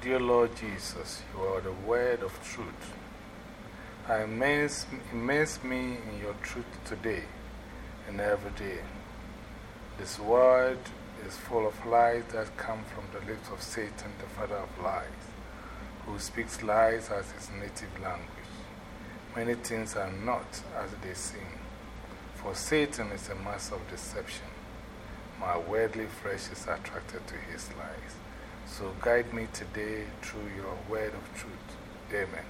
Dear Lord Jesus, you are the word of truth. I immerse, immerse me in your truth today and every day. This word is full of lies that come from the lips of Satan, the father of lies, who speaks lies as his native language. Many things are not as they seem, for Satan is a master of deception. My worldly flesh is attracted to his lies. So guide me today through your word of truth. Amen.